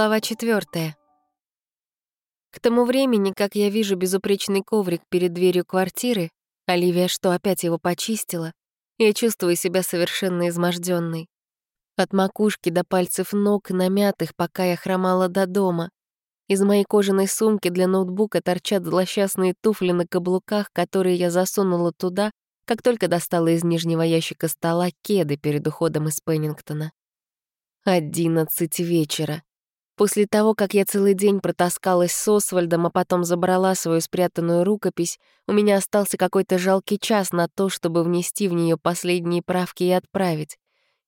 Глава четвертая. К тому времени, как я вижу безупречный коврик перед дверью квартиры, Оливия что, опять его почистила, я чувствую себя совершенно изможденной. От макушки до пальцев ног, намятых, пока я хромала до дома. Из моей кожаной сумки для ноутбука торчат злосчастные туфли на каблуках, которые я засунула туда, как только достала из нижнего ящика стола кеды перед уходом из Пеннингтона. Одиннадцать вечера. После того, как я целый день протаскалась с Освальдом, а потом забрала свою спрятанную рукопись, у меня остался какой-то жалкий час на то, чтобы внести в нее последние правки и отправить.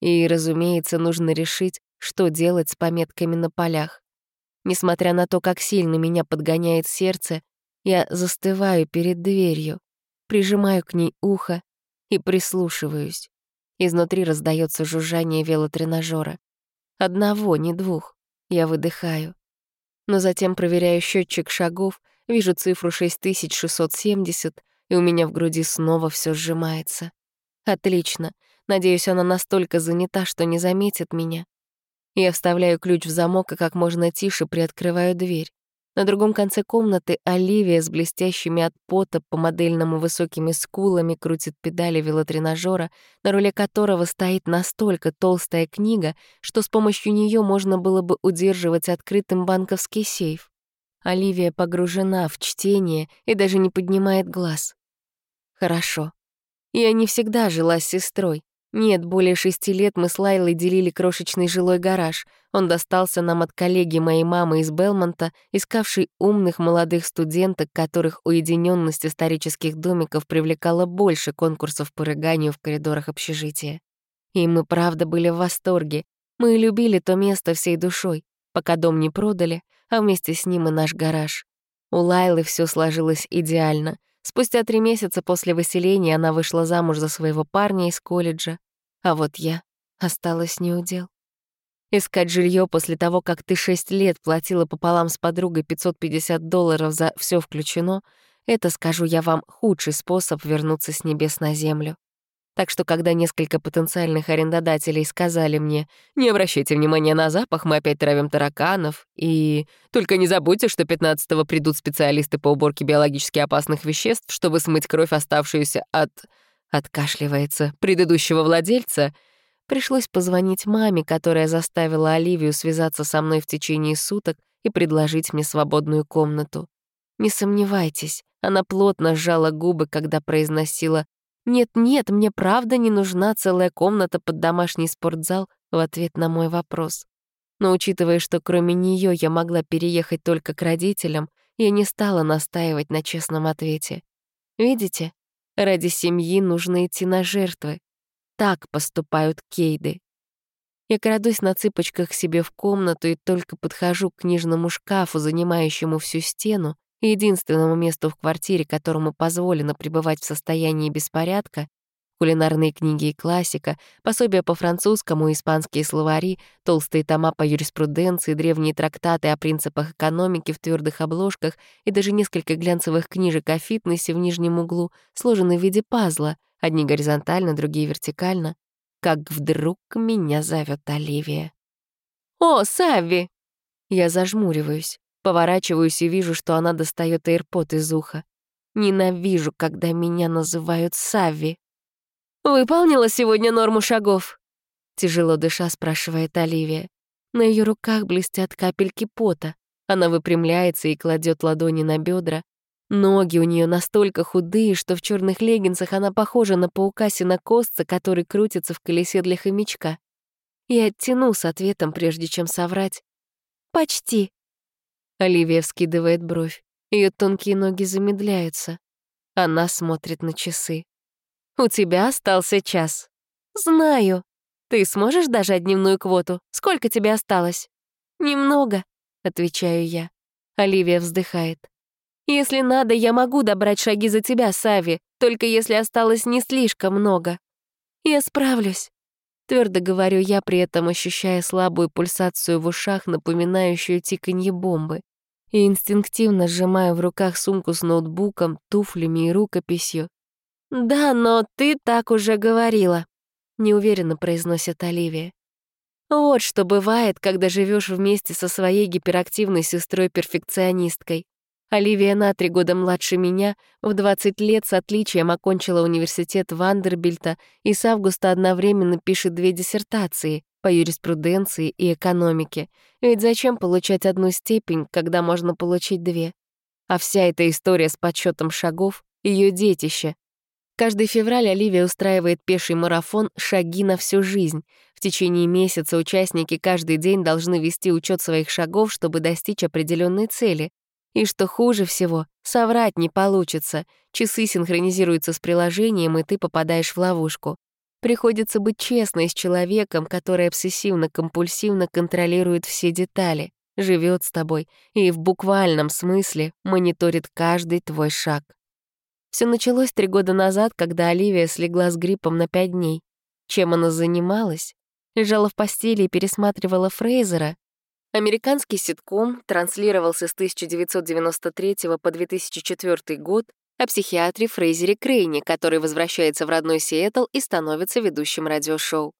И, разумеется, нужно решить, что делать с пометками на полях. Несмотря на то, как сильно меня подгоняет сердце, я застываю перед дверью, прижимаю к ней ухо и прислушиваюсь. Изнутри раздается жужжание велотренажера. Одного, не двух. Я выдыхаю. Но затем проверяю счетчик шагов, вижу цифру 6670, и у меня в груди снова все сжимается. Отлично. Надеюсь, она настолько занята, что не заметит меня. Я вставляю ключ в замок и как можно тише приоткрываю дверь. На другом конце комнаты Оливия с блестящими от пота по модельному высокими скулами крутит педали велотренажера, на руле которого стоит настолько толстая книга, что с помощью нее можно было бы удерживать открытым банковский сейф. Оливия погружена в чтение и даже не поднимает глаз. Хорошо. Я не всегда жила с сестрой. Нет, более шести лет мы с Лайлой делили крошечный жилой гараж. Он достался нам от коллеги моей мамы из Белмонта, искавшей умных молодых студенток, которых уединенность исторических домиков привлекала больше конкурсов по рыганию в коридорах общежития. И мы правда были в восторге. Мы любили то место всей душой, пока дом не продали, а вместе с ним и наш гараж. У Лайлы все сложилось идеально — Спустя три месяца после выселения она вышла замуж за своего парня из колледжа, а вот я осталась неудел. Искать жилье после того, как ты шесть лет платила пополам с подругой 550 долларов за все включено, это, скажу я вам, худший способ вернуться с небес на землю. Так что, когда несколько потенциальных арендодателей сказали мне «Не обращайте внимания на запах, мы опять травим тараканов», и «Только не забудьте, что 15-го придут специалисты по уборке биологически опасных веществ, чтобы смыть кровь, оставшуюся от...» откашливается предыдущего владельца, пришлось позвонить маме, которая заставила Оливию связаться со мной в течение суток и предложить мне свободную комнату. Не сомневайтесь, она плотно сжала губы, когда произносила «Нет-нет, мне правда не нужна целая комната под домашний спортзал» в ответ на мой вопрос. Но учитывая, что кроме нее я могла переехать только к родителям, я не стала настаивать на честном ответе. Видите, ради семьи нужно идти на жертвы. Так поступают кейды. Я крадусь на цыпочках себе в комнату и только подхожу к книжному шкафу, занимающему всю стену, единственному месту в квартире, которому позволено пребывать в состоянии беспорядка, кулинарные книги и классика, пособия по французскому и испанские словари, толстые тома по юриспруденции, древние трактаты о принципах экономики в твердых обложках и даже несколько глянцевых книжек о фитнесе в нижнем углу, сложены в виде пазла, одни горизонтально, другие вертикально. Как вдруг меня зовет Оливия. «О, Савви!» Я зажмуриваюсь. Поворачиваюсь и вижу, что она достает AirPod из уха. Ненавижу, когда меня называют Сави. «Выполнила сегодня норму шагов?» Тяжело дыша спрашивает Оливия. На ее руках блестят капельки пота. Она выпрямляется и кладет ладони на бедра. Ноги у нее настолько худые, что в черных леггинсах она похожа на паука синокосца, который крутится в колесе для хомячка. Я оттяну с ответом, прежде чем соврать. «Почти», Оливия вскидывает бровь. Ее тонкие ноги замедляются. Она смотрит на часы. «У тебя остался час». «Знаю. Ты сможешь дожать дневную квоту? Сколько тебе осталось?» «Немного», — отвечаю я. Оливия вздыхает. «Если надо, я могу добрать шаги за тебя, Сави, только если осталось не слишком много. Я справлюсь». Твердо говорю я, при этом ощущая слабую пульсацию в ушах, напоминающую тиканье бомбы и инстинктивно сжимаю в руках сумку с ноутбуком, туфлями и рукописью. «Да, но ты так уже говорила», — неуверенно произносит Оливия. Вот что бывает, когда живешь вместе со своей гиперактивной сестрой-перфекционисткой. Оливия на три года младше меня, в 20 лет с отличием окончила университет Вандербильта и с августа одновременно пишет две диссертации по юриспруденции и экономике. Ведь зачем получать одну степень, когда можно получить две? А вся эта история с подсчетом шагов — ее детище. Каждый февраль Оливия устраивает пеший марафон «Шаги на всю жизнь». В течение месяца участники каждый день должны вести учет своих шагов, чтобы достичь определенной цели. И что хуже всего, соврать не получится. Часы синхронизируются с приложением, и ты попадаешь в ловушку. Приходится быть честной с человеком, который обсессивно-компульсивно контролирует все детали, живет с тобой и в буквальном смысле мониторит каждый твой шаг. Все началось три года назад, когда Оливия слегла с гриппом на пять дней. Чем она занималась? Лежала в постели и пересматривала Фрейзера. Американский ситком транслировался с 1993 по 2004 год о психиатре Фрейзере Крейне, который возвращается в родной Сиэтл и становится ведущим радиошоу.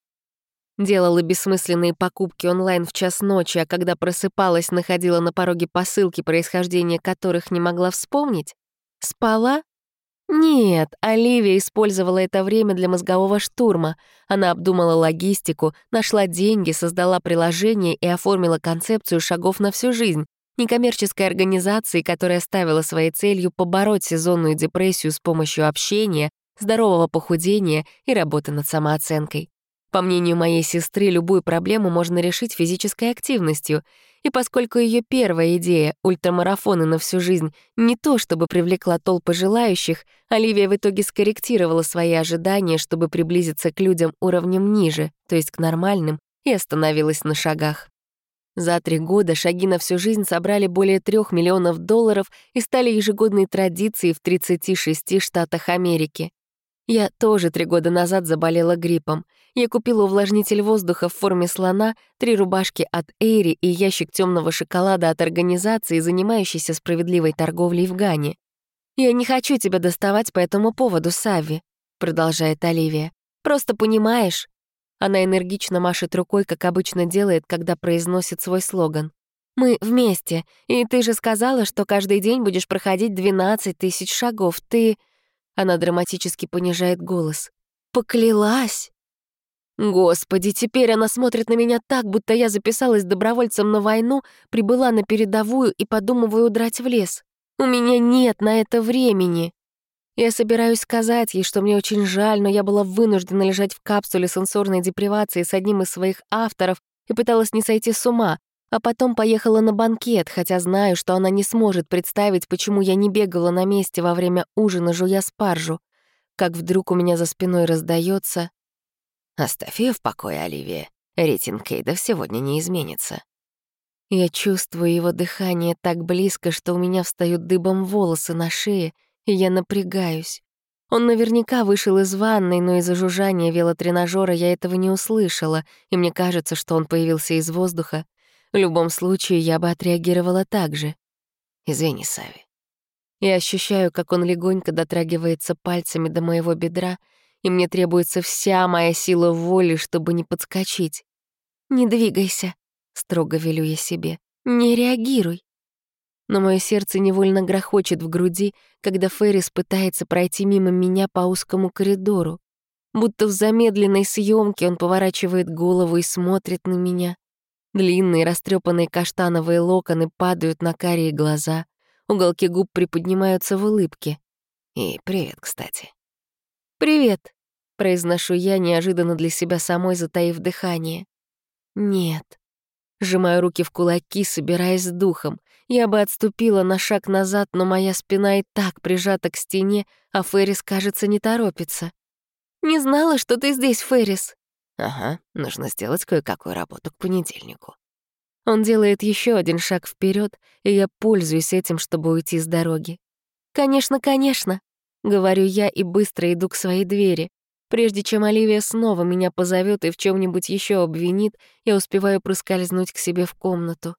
Делала бессмысленные покупки онлайн в час ночи, а когда просыпалась, находила на пороге посылки, происхождения которых не могла вспомнить. Спала нет, Оливия использовала это время для мозгового штурма. Она обдумала логистику, нашла деньги, создала приложение и оформила концепцию шагов на всю жизнь, некоммерческой организации, которая ставила своей целью побороть сезонную депрессию с помощью общения, здорового похудения и работы над самооценкой. По мнению моей сестры, любую проблему можно решить физической активностью — и поскольку ее первая идея — ультрамарафоны на всю жизнь — не то чтобы привлекла толпы желающих, Оливия в итоге скорректировала свои ожидания, чтобы приблизиться к людям уровнем ниже, то есть к нормальным, и остановилась на шагах. За три года шаги на всю жизнь собрали более трех миллионов долларов и стали ежегодной традицией в 36 штатах Америки. Я тоже три года назад заболела гриппом. Я купила увлажнитель воздуха в форме слона, три рубашки от Эйри и ящик темного шоколада от организации, занимающейся справедливой торговлей в Гане. «Я не хочу тебя доставать по этому поводу, Сави», — продолжает Оливия. «Просто понимаешь». Она энергично машет рукой, как обычно делает, когда произносит свой слоган. «Мы вместе, и ты же сказала, что каждый день будешь проходить 12 тысяч шагов. Ты...» Она драматически понижает голос. «Поклялась!» Господи, теперь она смотрит на меня так, будто я записалась добровольцем на войну, прибыла на передовую и подумываю удрать в лес. У меня нет на это времени. Я собираюсь сказать ей, что мне очень жаль, но я была вынуждена лежать в капсуле сенсорной депривации с одним из своих авторов и пыталась не сойти с ума, а потом поехала на банкет, хотя знаю, что она не сможет представить, почему я не бегала на месте во время ужина, жуя спаржу. Как вдруг у меня за спиной раздается: «Оставь ее в покое, Оливия. Рейтинг Кейдов сегодня не изменится». Я чувствую его дыхание так близко, что у меня встают дыбом волосы на шее, и я напрягаюсь. Он наверняка вышел из ванной, но из-за жужжания велотренажера я этого не услышала, и мне кажется, что он появился из воздуха, в любом случае, я бы отреагировала так же. Извини, Сави. Я ощущаю, как он легонько дотрагивается пальцами до моего бедра, и мне требуется вся моя сила воли, чтобы не подскочить. «Не двигайся», — строго велю я себе. «Не реагируй». Но мое сердце невольно грохочет в груди, когда Феррис пытается пройти мимо меня по узкому коридору. Будто в замедленной съемке он поворачивает голову и смотрит на меня. Длинные растрепанные каштановые локоны падают на карие глаза, уголки губ приподнимаются в улыбке. И привет, кстати. «Привет», — произношу я, неожиданно для себя самой затаив дыхание. «Нет». Сжимаю руки в кулаки, собираясь с духом. Я бы отступила на шаг назад, но моя спина и так прижата к стене, а Феррис, кажется, не торопится. «Не знала, что ты здесь, Феррис», Ага, нужно сделать кое-какую работу к понедельнику. Он делает еще один шаг вперед, и я пользуюсь этим, чтобы уйти с дороги. «Конечно, конечно», — говорю я и быстро иду к своей двери. Прежде чем Оливия снова меня позовет и в чем нибудь еще обвинит, я успеваю проскользнуть к себе в комнату.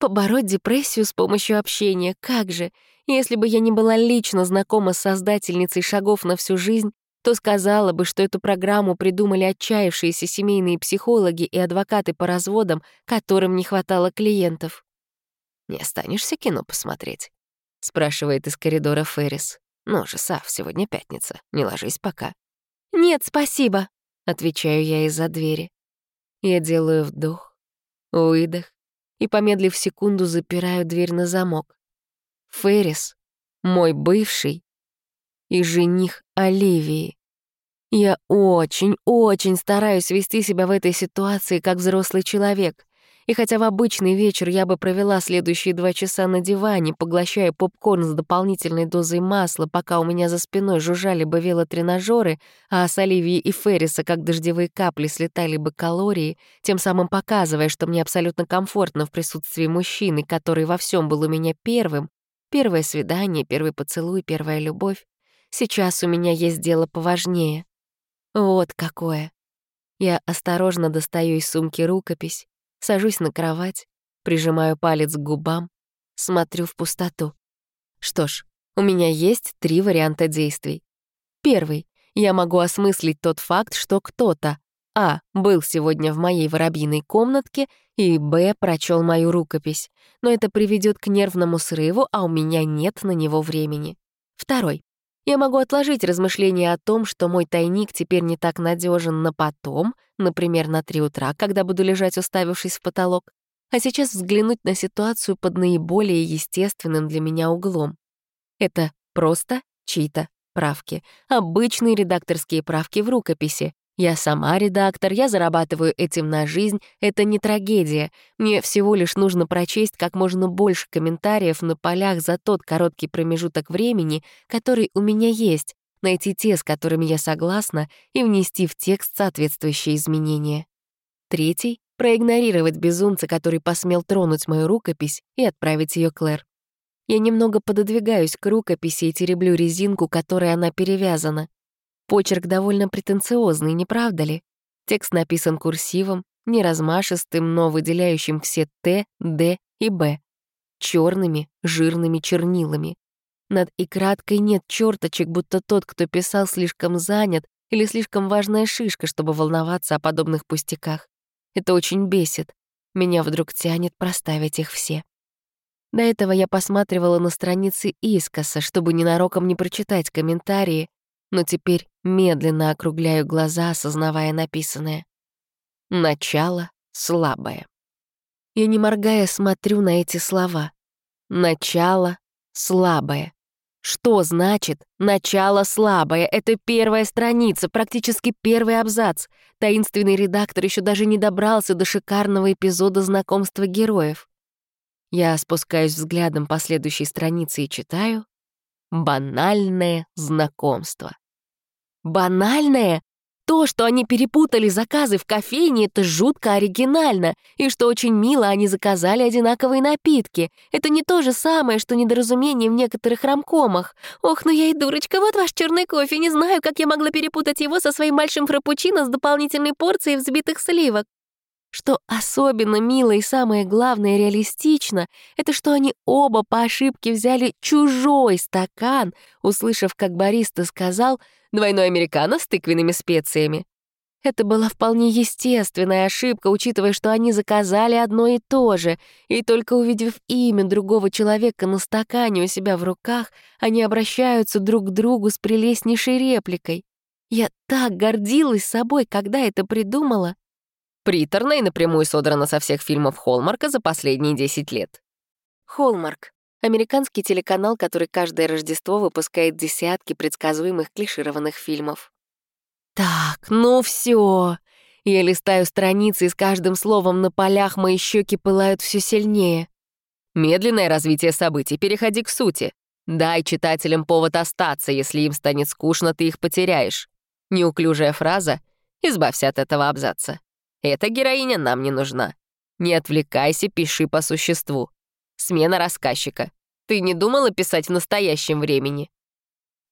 Побороть депрессию с помощью общения, как же? Если бы я не была лично знакома с создательницей шагов на всю жизнь, то сказала бы, что эту программу придумали отчаявшиеся семейные психологи и адвокаты по разводам, которым не хватало клиентов. «Не останешься кино посмотреть?» — спрашивает из коридора Феррис. «Ну же, Сав, сегодня пятница, не ложись пока». «Нет, спасибо», — отвечаю я из-за двери. Я делаю вдох, выдох и, помедлив секунду, запираю дверь на замок. Феррис, мой бывший, и жених Оливии. Я очень-очень стараюсь вести себя в этой ситуации как взрослый человек. И хотя в обычный вечер я бы провела следующие два часа на диване, поглощая попкорн с дополнительной дозой масла, пока у меня за спиной жужжали бы велотренажеры, а с Оливии и Ферриса, как дождевые капли, слетали бы калории, тем самым показывая, что мне абсолютно комфортно в присутствии мужчины, который во всем был у меня первым, первое свидание, первый поцелуй, первая любовь, сейчас у меня есть дело поважнее. Вот какое. Я осторожно достаю из сумки рукопись, сажусь на кровать, прижимаю палец к губам, смотрю в пустоту. Что ж, у меня есть три варианта действий. Первый. Я могу осмыслить тот факт, что кто-то а. Был сегодня в моей воробьиной комнатке, и Б. Прочел мою рукопись. Но это приведет к нервному срыву, а у меня нет на него времени. Второй. Я могу отложить размышления о том, что мой тайник теперь не так надежен на потом, например, на три утра, когда буду лежать, уставившись в потолок, а сейчас взглянуть на ситуацию под наиболее естественным для меня углом. Это просто чьи-то правки, обычные редакторские правки в рукописи, я сама редактор, я зарабатываю этим на жизнь, это не трагедия. Мне всего лишь нужно прочесть как можно больше комментариев на полях за тот короткий промежуток времени, который у меня есть, найти те, с которыми я согласна, и внести в текст соответствующие изменения. Третий — проигнорировать безумца, который посмел тронуть мою рукопись, и отправить ее Клэр. Я немного пододвигаюсь к рукописи и тереблю резинку, которой она перевязана. Почерк довольно претенциозный, не правда ли? Текст написан курсивом, не размашистым, но выделяющим все Т, Д и Б. черными, жирными чернилами. Над и краткой нет черточек, будто тот, кто писал, слишком занят или слишком важная шишка, чтобы волноваться о подобных пустяках. Это очень бесит. Меня вдруг тянет проставить их все. До этого я посматривала на страницы искоса, чтобы ненароком не прочитать комментарии, но теперь медленно округляю глаза, осознавая написанное. Начало слабое. Я, не моргая, смотрю на эти слова. Начало слабое. Что значит «начало слабое»? Это первая страница, практически первый абзац. Таинственный редактор еще даже не добрался до шикарного эпизода знакомства героев. Я спускаюсь взглядом по следующей странице и читаю «Банальное знакомство». Банальное? То, что они перепутали заказы в кофейне, это жутко оригинально, и что очень мило они заказали одинаковые напитки. Это не то же самое, что недоразумение в некоторых рамкомах. Ох, ну я и дурочка, вот ваш черный кофе, не знаю, как я могла перепутать его со своим большим фраппучино с дополнительной порцией взбитых сливок. Что особенно мило и самое главное реалистично, это что они оба по ошибке взяли чужой стакан, услышав, как бариста сказал «двойной американо с тыквенными специями». Это была вполне естественная ошибка, учитывая, что они заказали одно и то же, и только увидев имя другого человека на стакане у себя в руках, они обращаются друг к другу с прелестнейшей репликой. Я так гордилась собой, когда это придумала. Приторно и напрямую содрано со всех фильмов Холмарка за последние 10 лет. Холмарк — американский телеканал, который каждое Рождество выпускает десятки предсказуемых клишированных фильмов. Так, ну все. Я листаю страницы, и с каждым словом на полях мои щеки пылают все сильнее. Медленное развитие событий, переходи к сути. Дай читателям повод остаться, если им станет скучно, ты их потеряешь. Неуклюжая фраза «Избавься от этого абзаца». Эта героиня нам не нужна. Не отвлекайся, пиши по существу. Смена рассказчика. Ты не думала писать в настоящем времени?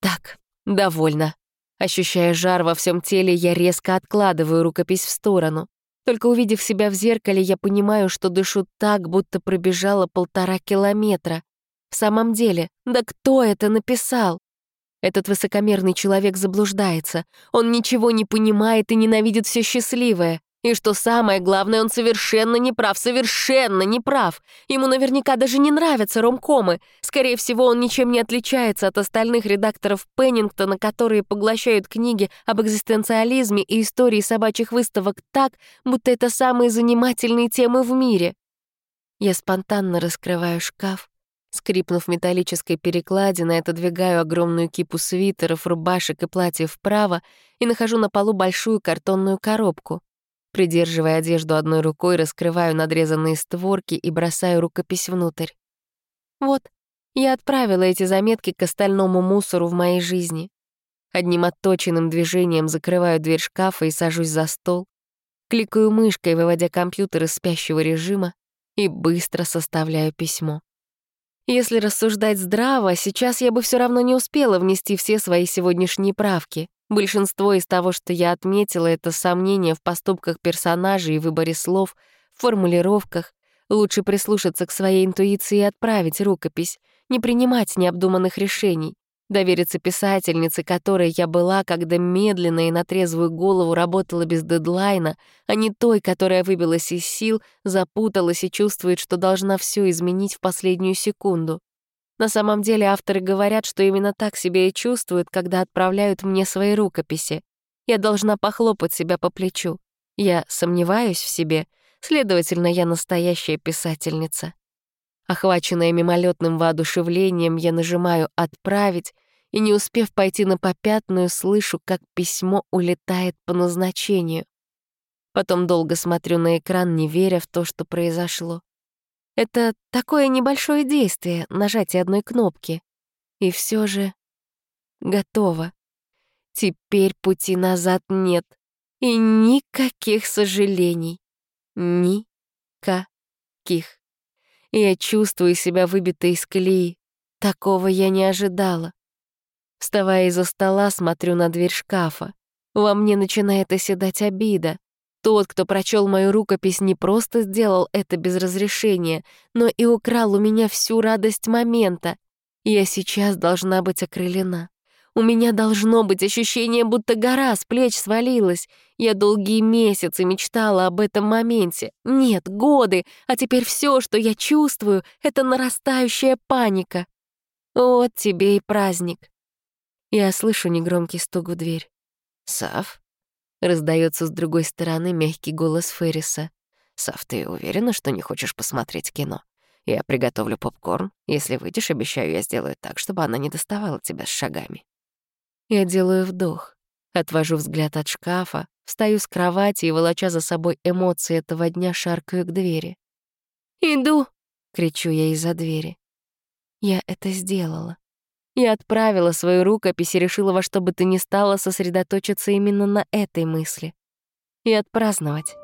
Так, довольно. Ощущая жар во всем теле, я резко откладываю рукопись в сторону. Только увидев себя в зеркале, я понимаю, что дышу так, будто пробежала полтора километра. В самом деле, да кто это написал? Этот высокомерный человек заблуждается. Он ничего не понимает и ненавидит все счастливое. И что самое главное, он совершенно не прав, совершенно не прав. Ему наверняка даже не нравятся ромкомы. Скорее всего, он ничем не отличается от остальных редакторов Пеннингтона, которые поглощают книги об экзистенциализме и истории собачьих выставок так, будто это самые занимательные темы в мире. Я спонтанно раскрываю шкаф, скрипнув металлической перекладиной, отодвигаю огромную кипу свитеров, рубашек и платьев вправо и нахожу на полу большую картонную коробку. Придерживая одежду одной рукой, раскрываю надрезанные створки и бросаю рукопись внутрь. Вот, я отправила эти заметки к остальному мусору в моей жизни. Одним отточенным движением закрываю дверь шкафа и сажусь за стол. Кликаю мышкой, выводя компьютер из спящего режима, и быстро составляю письмо. Если рассуждать здраво, сейчас я бы все равно не успела внести все свои сегодняшние правки. Большинство из того, что я отметила, это сомнения в поступках персонажей и выборе слов, формулировках. Лучше прислушаться к своей интуиции и отправить рукопись, не принимать необдуманных решений, довериться писательнице, которой я была, когда медленно и на трезвую голову работала без дедлайна, а не той, которая выбилась из сил, запуталась и чувствует, что должна все изменить в последнюю секунду. На самом деле авторы говорят, что именно так себя и чувствуют, когда отправляют мне свои рукописи. Я должна похлопать себя по плечу. Я сомневаюсь в себе, следовательно, я настоящая писательница. Охваченная мимолетным воодушевлением, я нажимаю «Отправить», и, не успев пойти на попятную, слышу, как письмо улетает по назначению. Потом долго смотрю на экран, не веря в то, что произошло. Это такое небольшое действие, нажатие одной кнопки. И все же готово. Теперь пути назад нет. И никаких сожалений. Никаких. Я чувствую себя выбитой из колеи. Такого я не ожидала. Вставая из-за стола, смотрю на дверь шкафа. Во мне начинает оседать обида. Тот, кто прочел мою рукопись, не просто сделал это без разрешения, но и украл у меня всю радость момента. Я сейчас должна быть окрылена. У меня должно быть ощущение, будто гора с плеч свалилась. Я долгие месяцы мечтала об этом моменте. Нет, годы, а теперь все, что я чувствую, — это нарастающая паника. Вот тебе и праздник. Я слышу негромкий стук в дверь. «Сав?» Раздается с другой стороны мягкий голос Ферриса. «Сав, ты уверена, что не хочешь посмотреть кино? Я приготовлю попкорн. Если выйдешь, обещаю, я сделаю так, чтобы она не доставала тебя с шагами». Я делаю вдох, отвожу взгляд от шкафа, встаю с кровати и, волоча за собой эмоции этого дня, шаркаю к двери. «Иду!» — кричу я из-за двери. Я это сделала. Я отправила свою рукопись и решила во что бы то ни стало сосредоточиться именно на этой мысли. И отпраздновать.